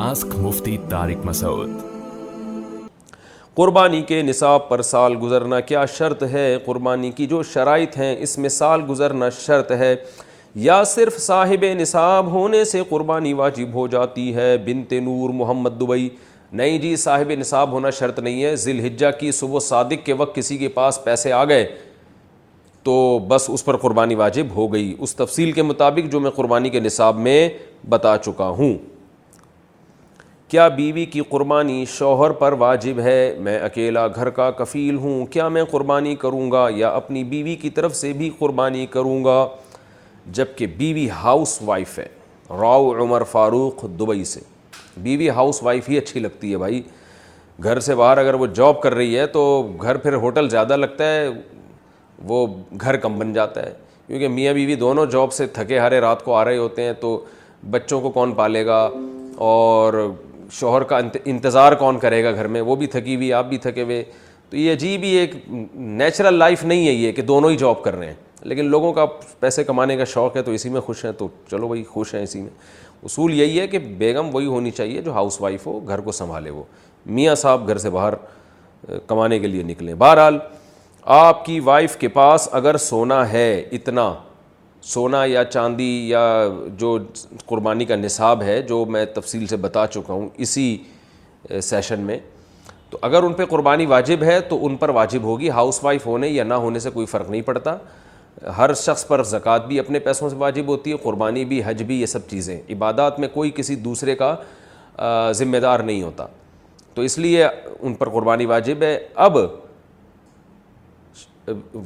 Ask Mufti Tariq Masood. قربانی کے نصاب پر سال گزرنا کیا شرط ہے؟ قربانی کی جو شرائط ہیں، اس میں سال گزرنا شرط ہے۔ یا صرف صاحب نصاب ہونے سے قربانی واجب ہو جاتی ہے؟ بنت نور محمد دبئی۔ نہیں جی صاحب نصاب ہونا شرط نہیں ہے۔ ذی الحجہ کی صبح صادق کے وقت کسی کے پاس پیسے آ گئے تو بس اس پر قربانی واجب ہو گئی۔ اس تفصیل کے مطابق جو میں قربانی کے نصاب میں بتا چکا ہوں۔ کیا بیوی کی قربانی شوہر پر واجب ہے؟ میں اکیلا گھر کا کفیل ہوں، کیا میں قربانی کروں گا یا اپنی بیوی کی طرف سے بھی قربانی کروں گا؟ جبکہ بیوی ہاؤس وائف ہے۔ راؤ عمر فاروق دبئی سے۔ بیوی ہاؤس وائف ہی اچھی لگتی ہے بھائی۔ گھر سے باہر اگر وہ جاب کر رہی ہے تو گھر پھر ہوٹل زیادہ لگتا ہے، وہ گھر کم بن جاتا ہے۔ کیونکہ میاں بیوی دونوں جاب سے تھکے ہارے رات کو آ رہے ہوتے ہیں تو بچوں کو کون پالے گا؟ اور شوہر کا انتظار کون کرے گا گھر میں؟ وہ بھی تھکی ہوئی، آپ بھی تھکے ہوئے۔ تو یہ عجیب ہی ایک نیچرل لائف نہیں ہے یہ کہ دونوں ہی جاب کر رہے ہیں۔ لیکن لوگوں کا پیسے کمانے کا شوق ہے تو اسی میں خوش ہیں۔ تو چلو بھائی، خوش ہیں اسی میں۔ اصول یہی ہے کہ بیگم وہی ہونی چاہیے جو ہاؤس وائف ہو، گھر کو سنبھالے وہ۔ میاں صاحب گھر سے باہر کمانے کے لیے نکلیں۔ بہرحال، آپ کی وائف کے پاس اگر سونا ہے اتنا سونا یا چاندی یا جو قربانی کا نصاب ہے، جو میں تفصیل سے بتا چکا ہوں اسی سیشن میں۔ تو اگر ان پہ قربانی واجب ہے تو ان پر واجب ہوگی ہاؤس وائف ہونے یا نہ ہونے سے کوئی فرق نہیں پڑتا۔ ہر شخص پر زکوٰۃ بھی اپنے پیسوں سے واجب ہوتی ہے، قربانی بھی، حج بھی، یہ سب چیزیں۔ عبادات میں کوئی کسی دوسرے کا ذمہ دار نہیں ہوتا۔ تو اس لیے ان پر قربانی واجب ہے۔ اب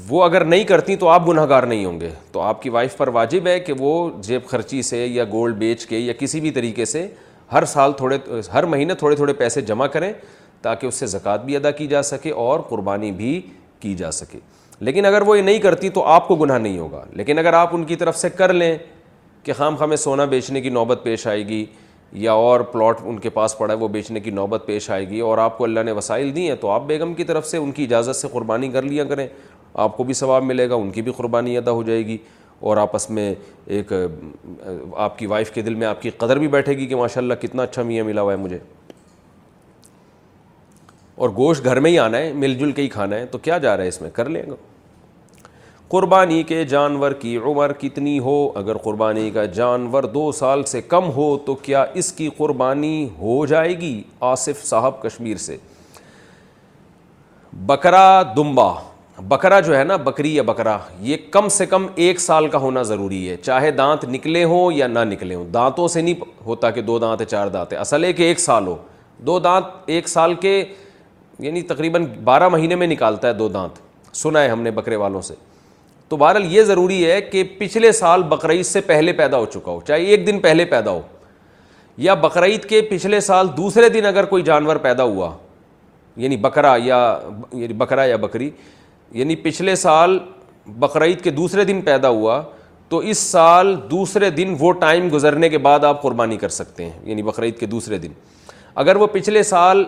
وہ اگر نہیں کرتی تو آپ گناہ گار نہیں ہوں گے۔ تو آپ کی وائف پر واجب ہے کہ وہ جیب خرچی سے یا گولڈ بیچ کے یا کسی بھی طریقے سے ہر سال تھوڑے، ہر مہینے تھوڑے تھوڑے پیسے جمع کریں تاکہ اس سے زکوٰۃ بھی ادا کی جا سکے اور قربانی بھی کی جا سکے۔ لیکن اگر وہ یہ نہیں کرتی تو آپ کو گناہ نہیں ہوگا۔ لیکن اگر آپ ان کی طرف سے کر لیں کہ خام خامیں سونا بیچنے کی نوبت پیش آئے گی یا اور پلاٹ ان کے پاس پڑا ہے وہ بیچنے کی نوبت پیش آئے گی اور آپ کو اللہ نے وسائل دی ہیں تو آپ بیگم کی طرف سے ان کی اجازت سے قربانی کر لیا کریں۔ آپ کو بھی ثواب ملے گا، ان کی بھی قربانی ادا ہو جائے گی اور آپس میں ایک، آپ کی وائف کے دل میں آپ کی قدر بھی بیٹھے گی کہ ماشاء اللہ کتنا اچھا میاں ملا ہوا ہے مجھے۔ اور گوشت گھر میں ہی آنا ہے، مل جل کے ہی کھانا ہے، تو کیا جا رہا ہے اس میں؟ کر لیں گا قربانی کے جانور کی عمر کتنی ہو؟ اگر قربانی کا جانور دو سال سے کم ہو، تو کیا اس کی قربانی ہو جائے گی؟ آصف صاحب کشمیر سے۔ بکرا دمبا۔ بکرا جو ہے نا، بکری یا بکرا، یہ کم سے کم ایک سال کا ہونا ضروری ہے۔ چاہے دانت نکلے ہوں یا نہ نکلے ہوں، دانتوں سے نہیں ہوتا کہ دو دانت چار دانت اصل ہے کہ ایک سال ہو۔ دو دانت ایک سال کے یعنی تقریباً بارہ مہینے میں نکالتا ہے دو دانت۔ سنا ہے ہم نے بکرے والوں سے۔ تو بہرحال یہ ضروری ہے کہ پچھلے سال بقرعید سے پہلے پیدا ہو چکا ہو، چاہے ایک دن پہلے پیدا ہو، یا بقرعید کے پچھلے سال دوسرے دن اگر کوئی جانور پیدا ہوا یعنی بکرا یا یعنی بکرا یا بکری یعنی پچھلے سال بقرعید کے دوسرے دن پیدا ہوا، تو اس سال دوسرے دن وہ ٹائم گزرنے کے بعد آپ قربانی کر سکتے ہیں یعنی بقرعید کے دوسرے دن۔ اگر وہ پچھلے سال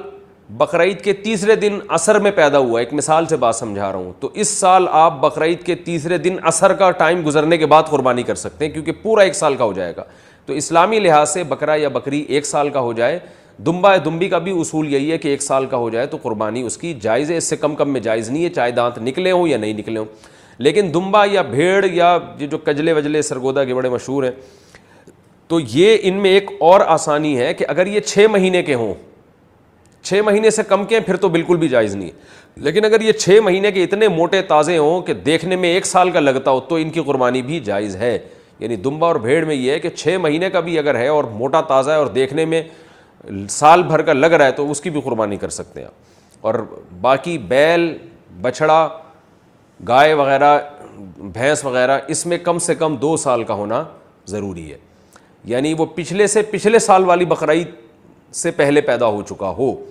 بقرعید کے تیسرے دن عصر میں پیدا ہوا، ایک مثال سے بات سمجھا رہا ہوں، تو اس سال آپ بقرعید کے تیسرے دن عصر کا ٹائم گزرنے کے بعد قربانی کر سکتے ہیں، کیونکہ پورا ایک سال کا ہو جائے گا۔ تو اسلامی لحاظ سے بکرا یا بکری ایک سال کا ہو جائے دمبا دمبی کا بھی اصول یہی ہے کہ ایک سال کا ہو جائے تو قربانی اس کی جائز ہے، اس سے کم کم میں جائز نہیں ہے چاہے دانت نکلے ہوں یا نہیں نکلے ہوں۔ لیکن دمبا یا بھیڑ یا یہ جو کجلے وجلے سرگودا کے بڑے مشہور ہیں، تو یہ ان میں ایک اور آسانی ہے کہ اگر یہ چھ مہینے کے ہوں، چھ مہینے سے کم کے ہیں، پھر تو بالکل بھی جائز نہیں ہے۔ لیکن اگر یہ چھ مہینے کے اتنے موٹے تازے ہوں کہ دیکھنے میں ایک سال کا لگتا ہو، تو ان کی قربانی بھی جائز ہے۔ یعنی دمبا اور بھیڑ میں یہ ہے کہ چھ مہینے کا بھی اگر ہے اور موٹا تازہ ہے اور دیکھنے میں سال بھر کا لگ رہا ہے تو اس کی بھی قربانی کر سکتے ہیں اور باقی بیل، بچھڑا، گائے وغیرہ، بھینس وغیرہ، اس میں کم سے کم دو سال کا ہونا ضروری ہے۔ یعنی وہ پچھلے سے پچھلے سال والی بقرعید سے پہلے پیدا ہو چکا ہو۔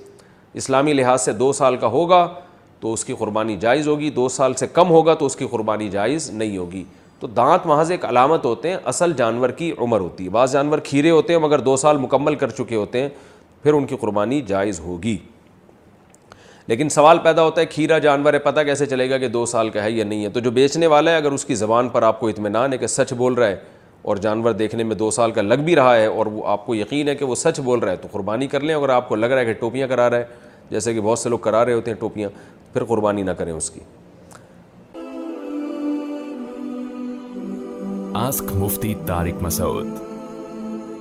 اسلامی لحاظ سے دو سال کا ہوگا تو اس کی قربانی جائز ہوگی، دو سال سے کم ہوگا تو اس کی قربانی جائز نہیں ہوگی۔ تو دانت محض ایک علامت ہوتے ہیں، اصل جانور کی عمر ہوتی ہے۔ بعض جانور کھیرے ہوتے ہیں، مگر دو سال مکمل کر چکے ہوتے ہیں، پھر ان کی قربانی جائز ہوگی۔ لیکن سوال پیدا ہوتا ہے، کھیرا جانور ہے، پتہ کیسے چلے گا کہ دو سال کا ہے یا نہیں ہے۔ تو جو بیچنے والا ہے، اگر اس کی زبان پر آپ کو اطمینان ہے کہ سچ بول رہا ہے اور جانور دیکھنے میں دو سال کا لگ بھی رہا ہے اور وہ آپ کو یقین ہے کہ وہ سچ بول رہا ہے، تو قربانی کر لیں۔ اگر آپ کو لگ رہا ہے کہ ٹوپیاں کرا رہا ہے، جیسے کہ بہت سے لوگ کرا رہے ہوتے ہیں ٹوپیاں، پھر قربانی نہ کریں اس کی۔ آسک مفتی طارق مسعود